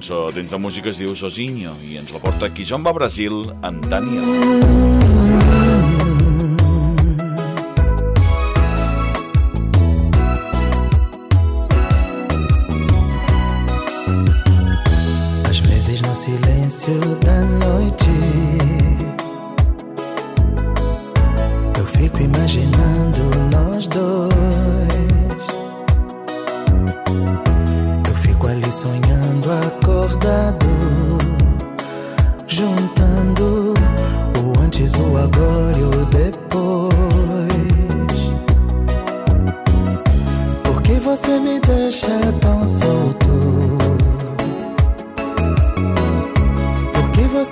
cançó dins de música es diu Sozinho i ens la porta qui som va Brasil, en Daniel. Mm -hmm.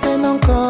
c'est encore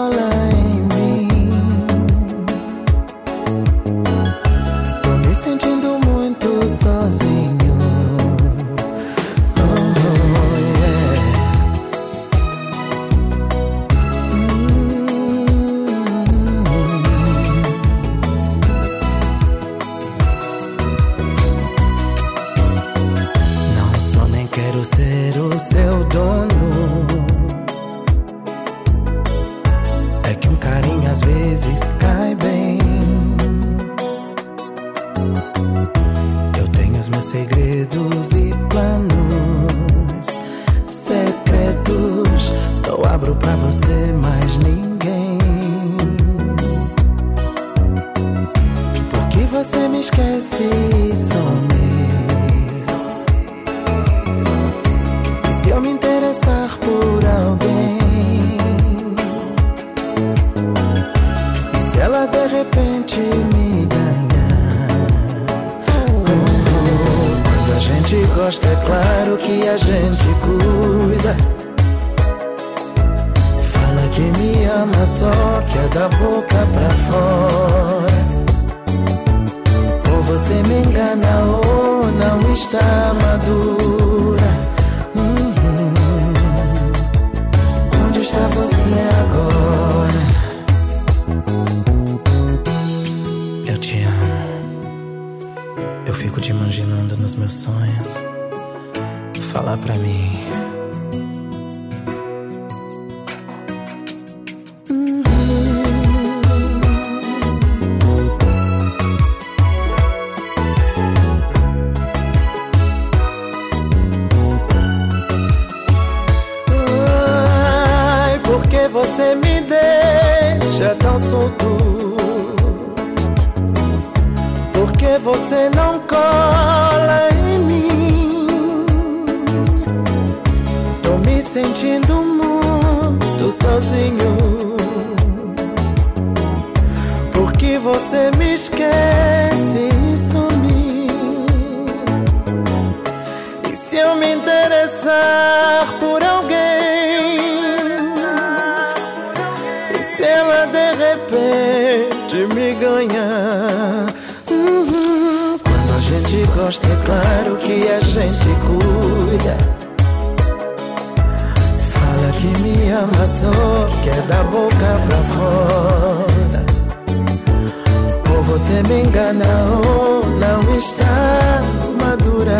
a boca pra fora. Ou você me engana ou não está madura.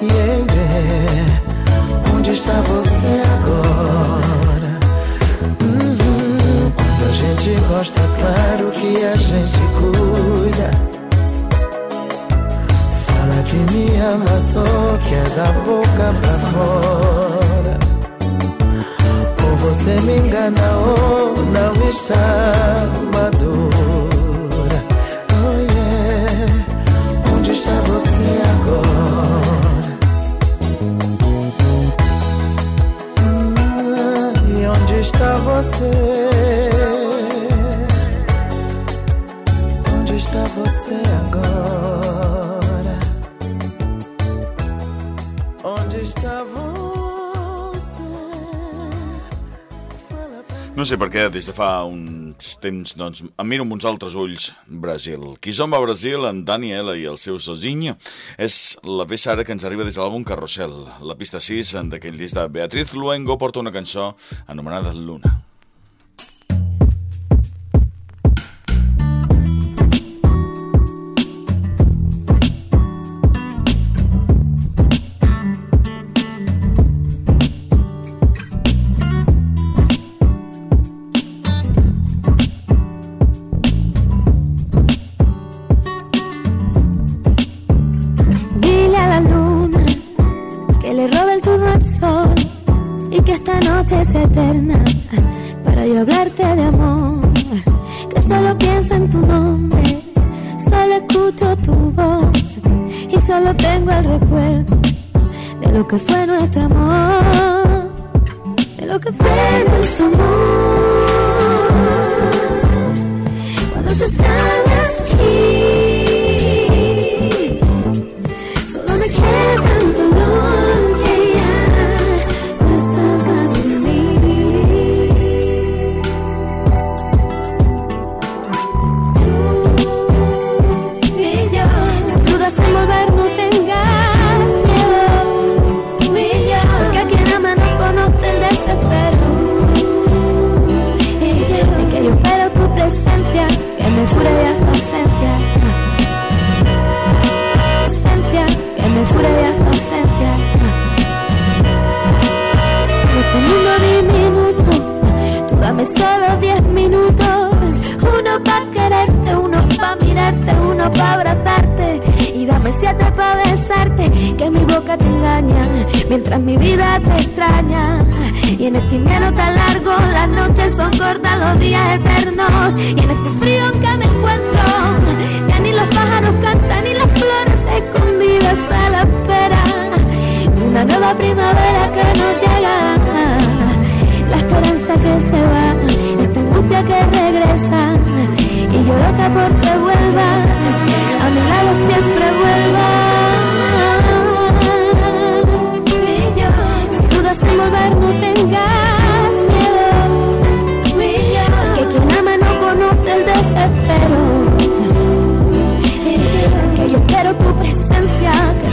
Yeah, yeah. Onde está você agora? Uhum. Quando a gente gosta, claro que a gente cuida fala que me ama só quer é da boca pra fora. minga nao nawisa matu No sé per què, des de fa uns temps, doncs, em miro amb uns altres ulls Brasil. Qui som a Brasil, en Daniela i el seu Sozinho, és la peça ara que ens arriba des de l'àlbum Carrossel. La pista 6 d'aquell disc de Beatriz Luengo porta una cançó anomenada Luna. solo tengo el recuerdo de lo que fue nuestro amor, de lo que fue nuestro amor. Cuando te sales aquí. me cura de ausencia. Ausencia, que me cura de ausencia. En este mundo diminuto, tú dame solo diez minutos. Uno pa' quererte, uno pa' mirarte, uno pa' abrazarte. Y dame siete pa' besarte, que mi boca te engaña, mientras mi vida te extraña. Y en este invierno tan largo, las noches son cortas, los días eternos. Y en este frío en ya ni los pájaros cantan ni las flores escondidas a la espera una nueva primavera que no llega. La esperanza que se va, esta angustia que regresa. Y yo loca porque vuelvas, a mi lado siempre vuelvas. Y yo, si dudas en volver, no tengas. desespero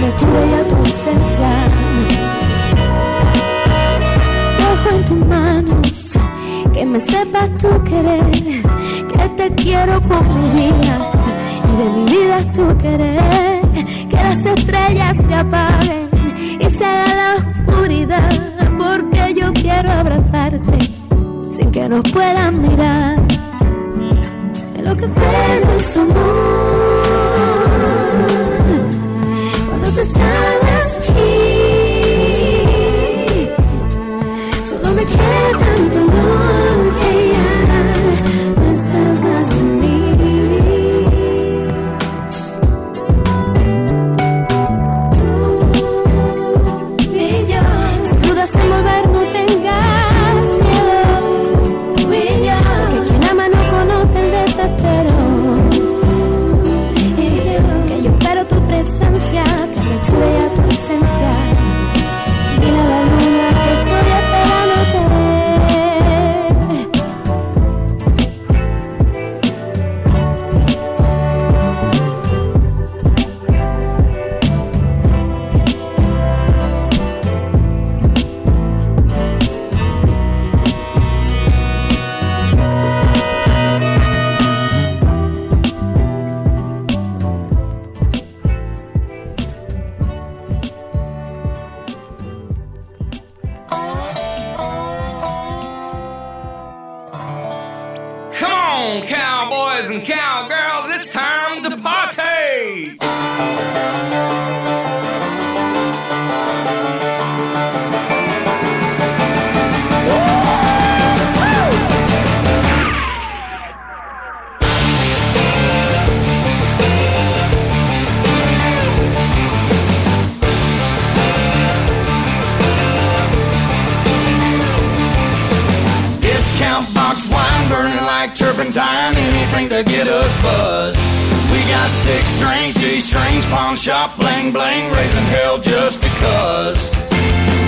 estrella tu en tus manos que me sepas tu querer, que te quiero por mi vida y de mi vida es tu querer. Que las estrellas se apaguen y se haga la oscuridad, porque yo quiero abrazarte sin que nos puedan mirar. De lo que fue amor. stars. like turpentine, anything to get us buzzed. We got six strings, G strings, pawn shop, bling bling, raising hell just because.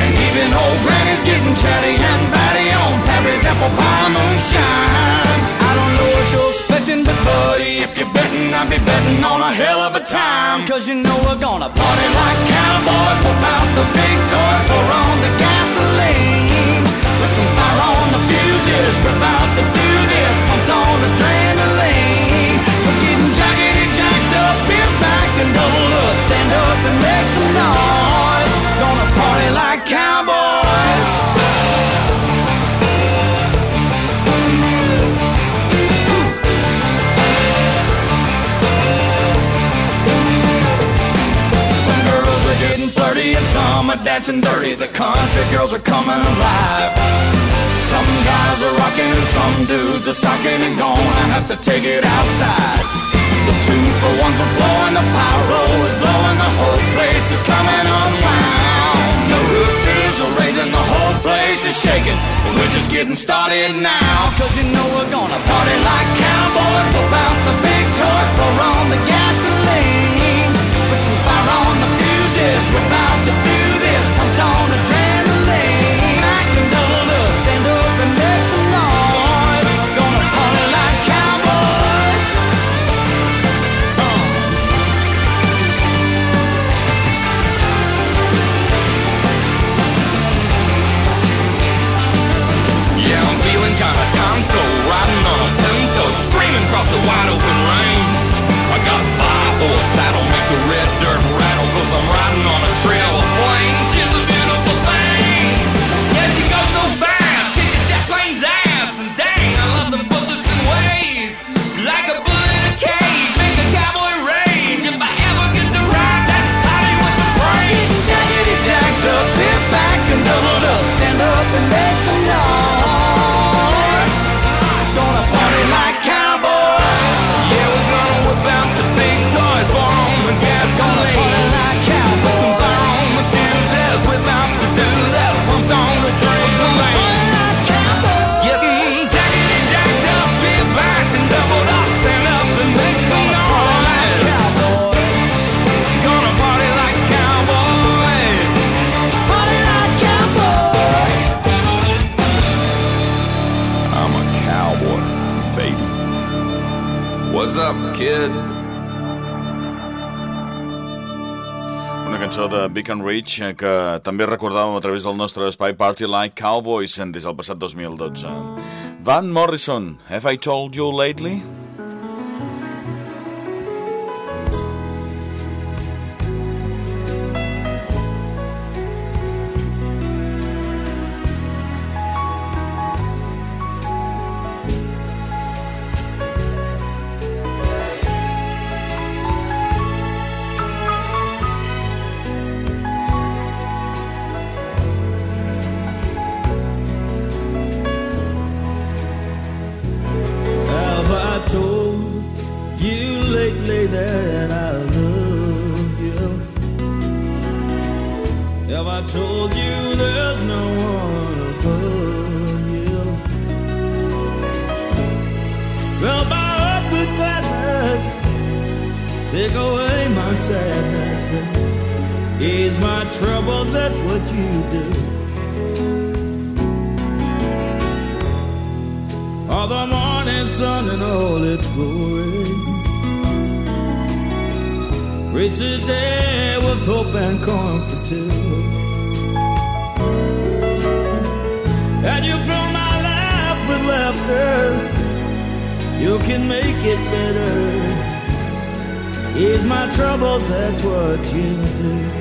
And even old granny's getting chatty and batty on Pappy's apple pie moonshine. I don't know what you're expecting, but buddy, if you're betting, I'd be betting on a hell of a time. Cause you know we're gonna party like cowboys, whip out the big toys, are on the gasoline. with some fire on the fuses, we rip out the getting jacked up, and up Stand up and make some noise Gonna party like cowboys Some girls are getting flirty and some are dancing dirty The country girls are coming alive some guys are rocking some dudes are sucking and going I have to take it outside. The two for ones are flowing, the pyro is blowing, the whole place is coming unwound. The roof is raising, the whole place is shaking, and we're just getting started now. Cause you know we're gonna party like cowboys, pump out the big toys, pour on the gasoline. Put some fire on the fuses, we're about to do this from on the. dream. cançó de Beacon Ridge eh, que també recordàvem a través del nostre espai Party Like Cowboys eh, des del passat 2012. Van Morrison, Have I Told You Lately? I told you there's no one above you. Well, my heart with gladness, take away my sadness, ease my trouble. That's what you do. All the morning sun and all its glory. Reach the day with hope and comfort too. you fill my life with laughter, you can make it better. Ease my troubles, that's what you do.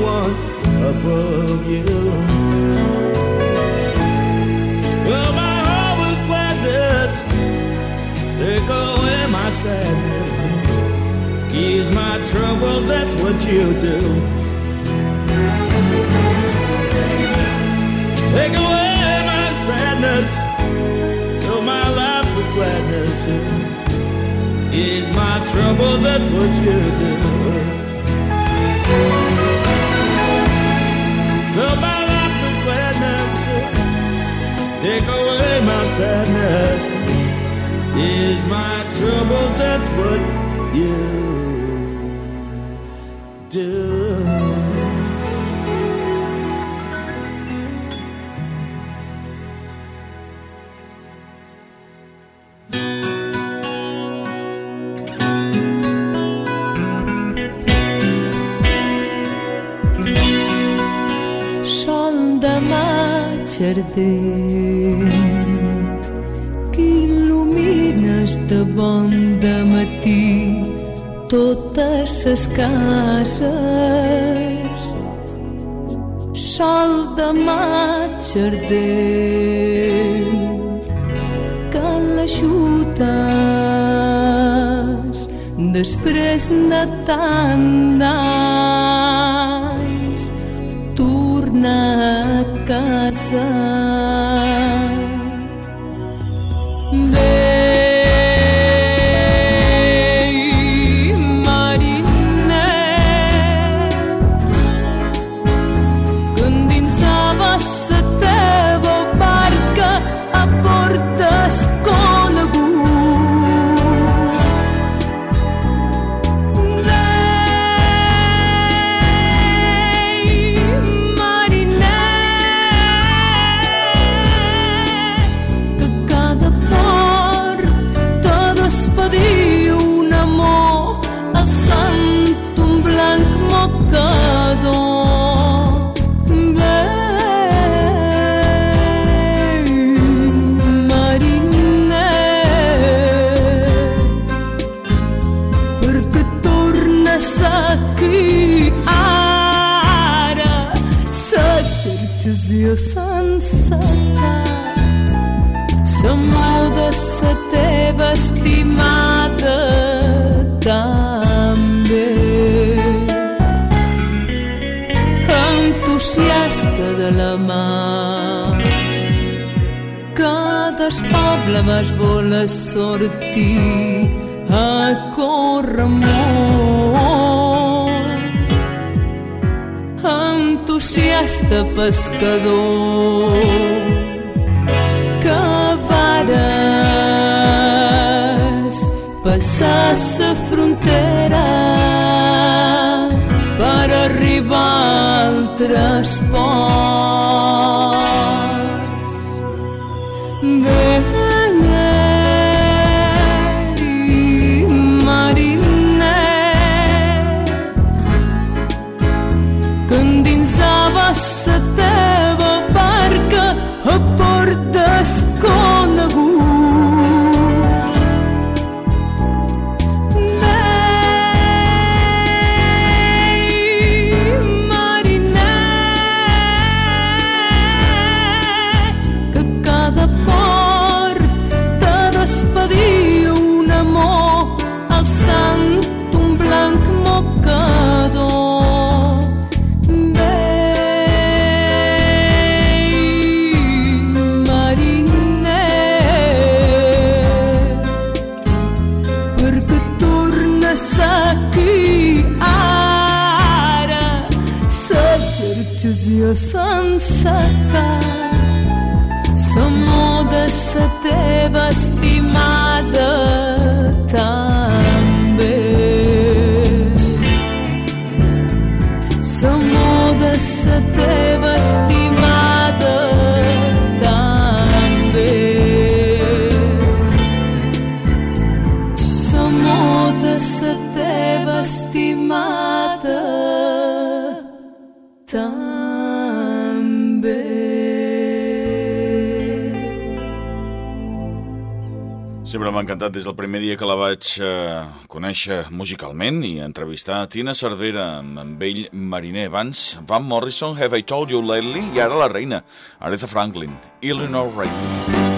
one above you. Well, my heart with gladness, take away my sadness, ease my trouble, that's what you do. Take away my sadness, fill my life with gladness, ease my trouble, that's what you do. take away my sadness is my trouble. That's what you do. l'ardent que il·lumines de bon de matí totes les cases sol de maig ardent que l'ajutes després de tant d'anys tornes casa de Marinne Gândința dels pobles voler sortir a córrer molt entusiasta pescador que vares passar sa m'ha encantat des del primer dia que la vaig eh, conèixer musicalment i entrevistar a Tina Cervera, amb ell mariner abans, Van Morrison, Have I Told You Lately, i ara la reina, Aretha Franklin, Eleanor -hmm.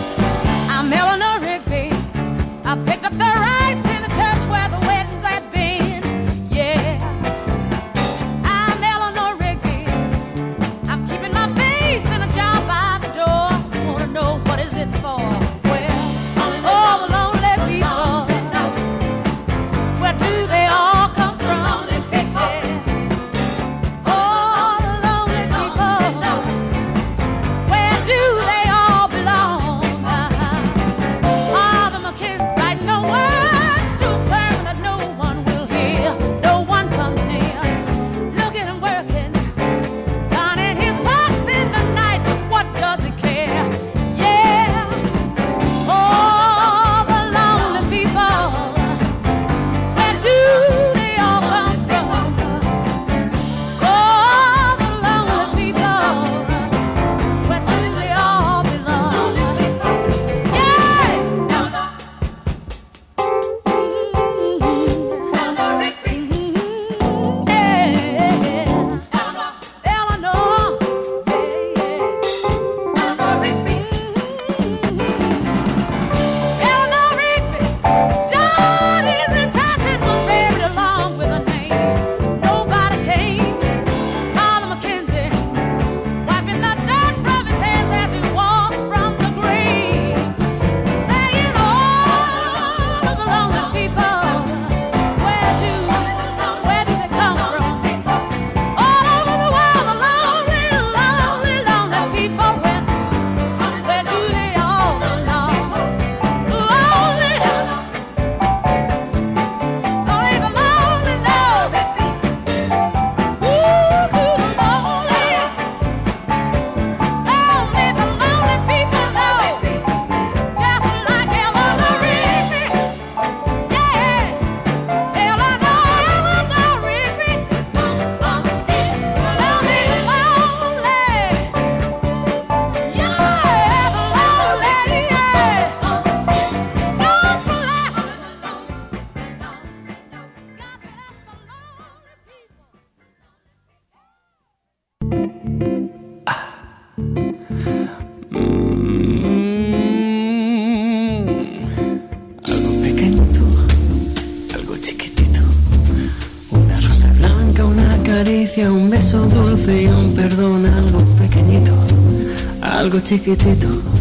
chiquitito.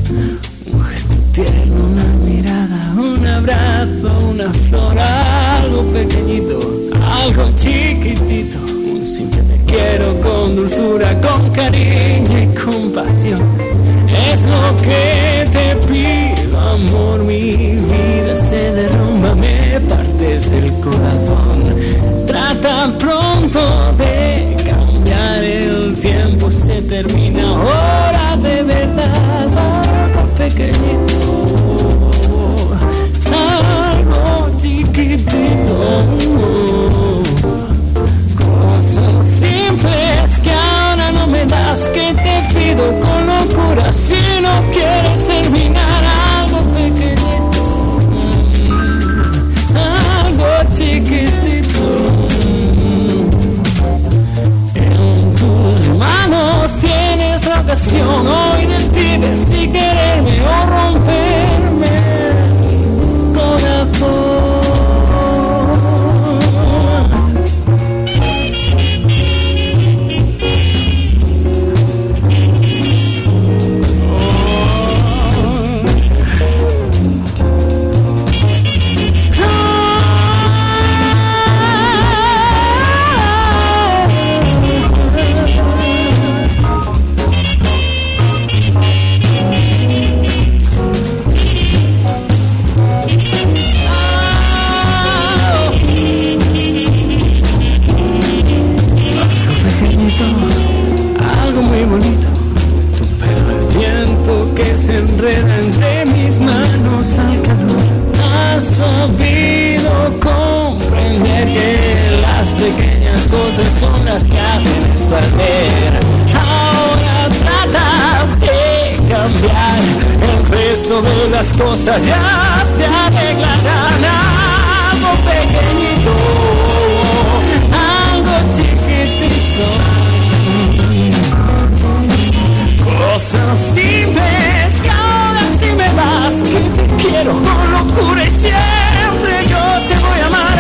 quiero con locura y siempre yo te voy a amar.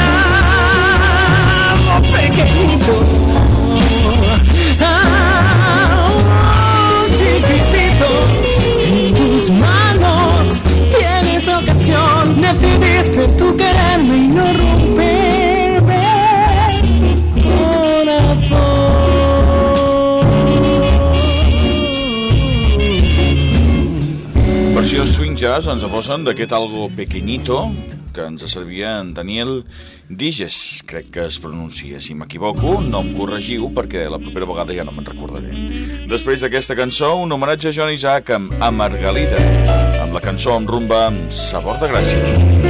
Amo pequeñito. ja ens aposen d'aquest algo pequeñito que ens servia en Daniel Diges, crec que es pronuncia. Si m'equivoco, no em corregiu, perquè la propera vegada ja no me'n recordaré. Després d'aquesta cançó, un homenatge a John Isaac amb Amargalida, amb la cançó amb rumba amb sabor de gràcia.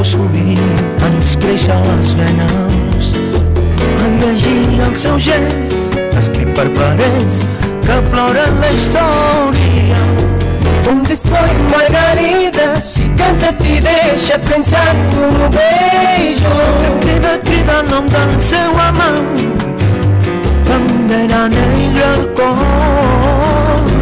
prou sovint ens creix a les venes. En llegir el seu gest, escrit per parets que ploren la història. Un fue Margarida, si canta t'hi deixa pensar tu lo bello. Que crida, crida el nom del seu amant, bandera negra al cor.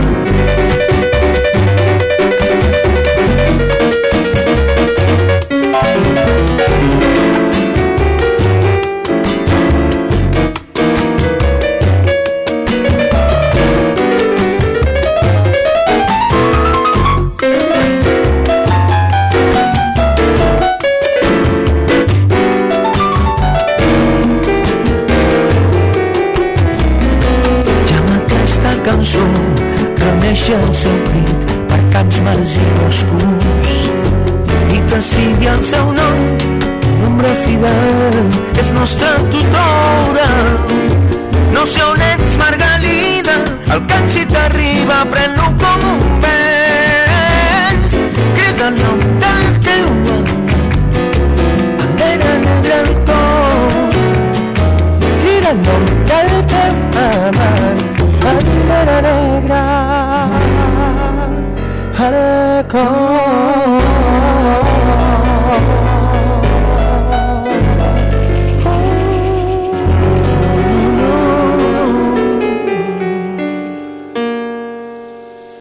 deixa el per camps marginoscurs i i que sigui el seu nom un nombre fidel és nostra tutora no sé on ets Margalida el cant si t'arriba pren-lo com un vents crida el nom del teu nom bandera negra al cor crida el nom del teu amant bandera negra better call.